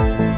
Bye.